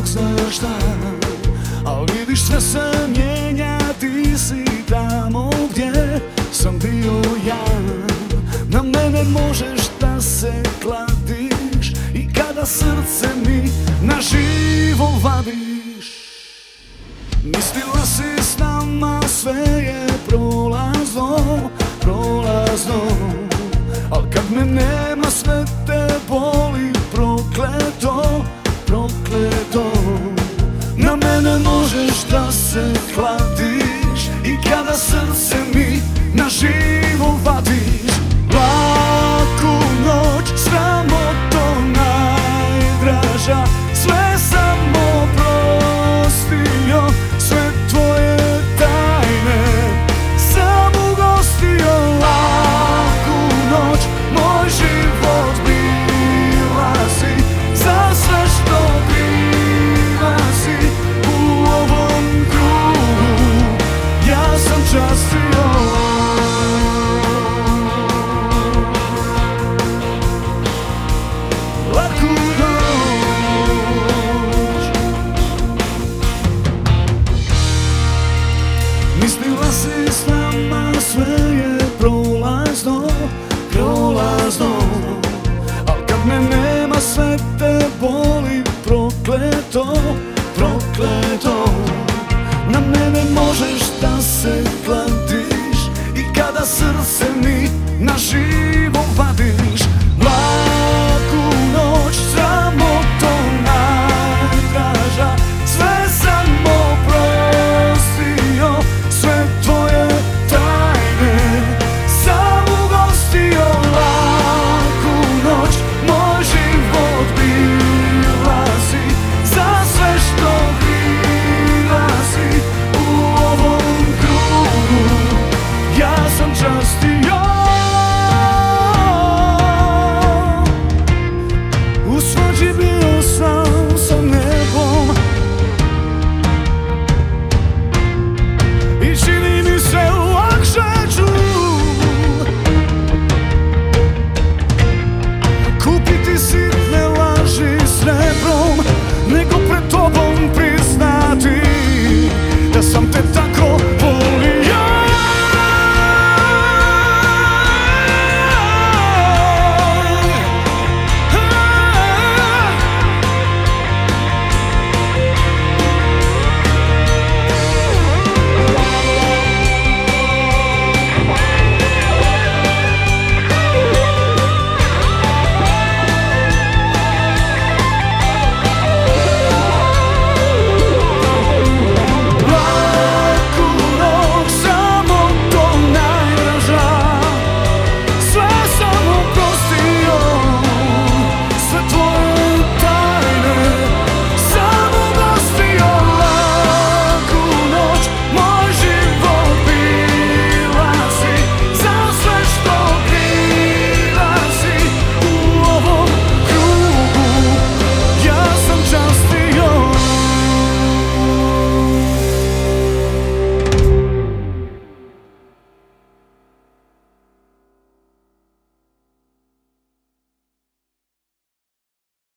Bog zna šta Al vidiš sve se mijenja Ti si tamo gdje sam bio ja. Na mene možeš da se kladiš I kada srce mi na živo vadiš. Mislila si s kladiš I Mislila si s nama sve je prolazno, prolazno. Al kad me nema sve te boli prokleto, prokleto. Na mene možeš da tobom priznati Da sam te tako